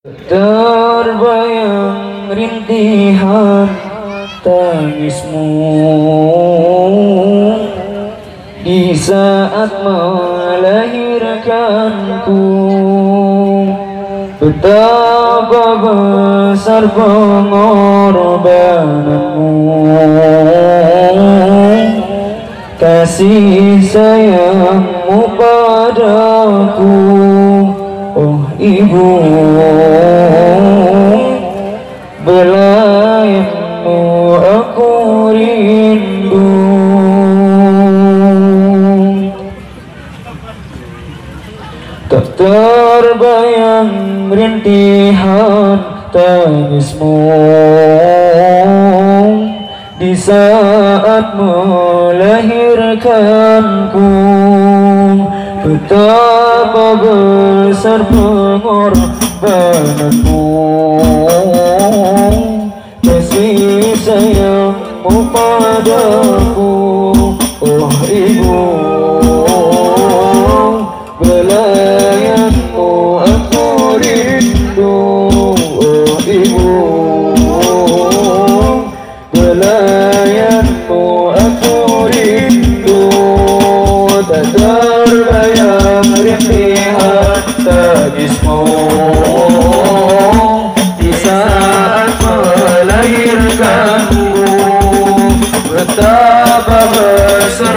Terbayang rintihan tangismu Di saat melahirkanku Betapa besar pengorbananmu. Kasih sayangmu padaku Oh ibu. Terbayang rintihan tangismu Di saat melahirkanku Betapa besar pengorbananmu Kasih sayangmu padaku. melahirkanmu Betapa besar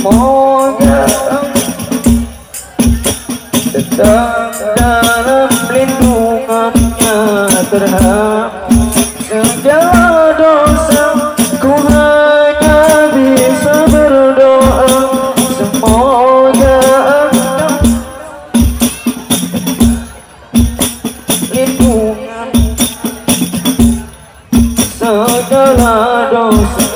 semoga tetap dalam lindungannya terhadap segala dosa ku hanya bisa berdoa semoga lindungan segala dosa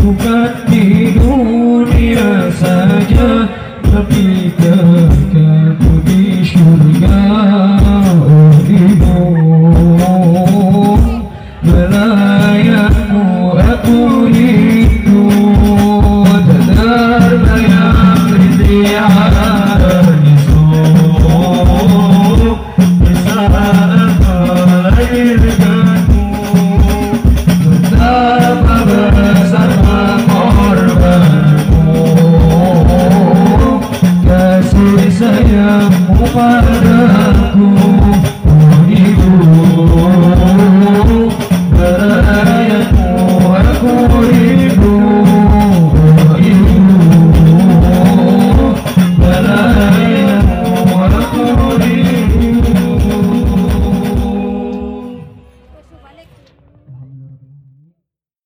Bukan 那无关的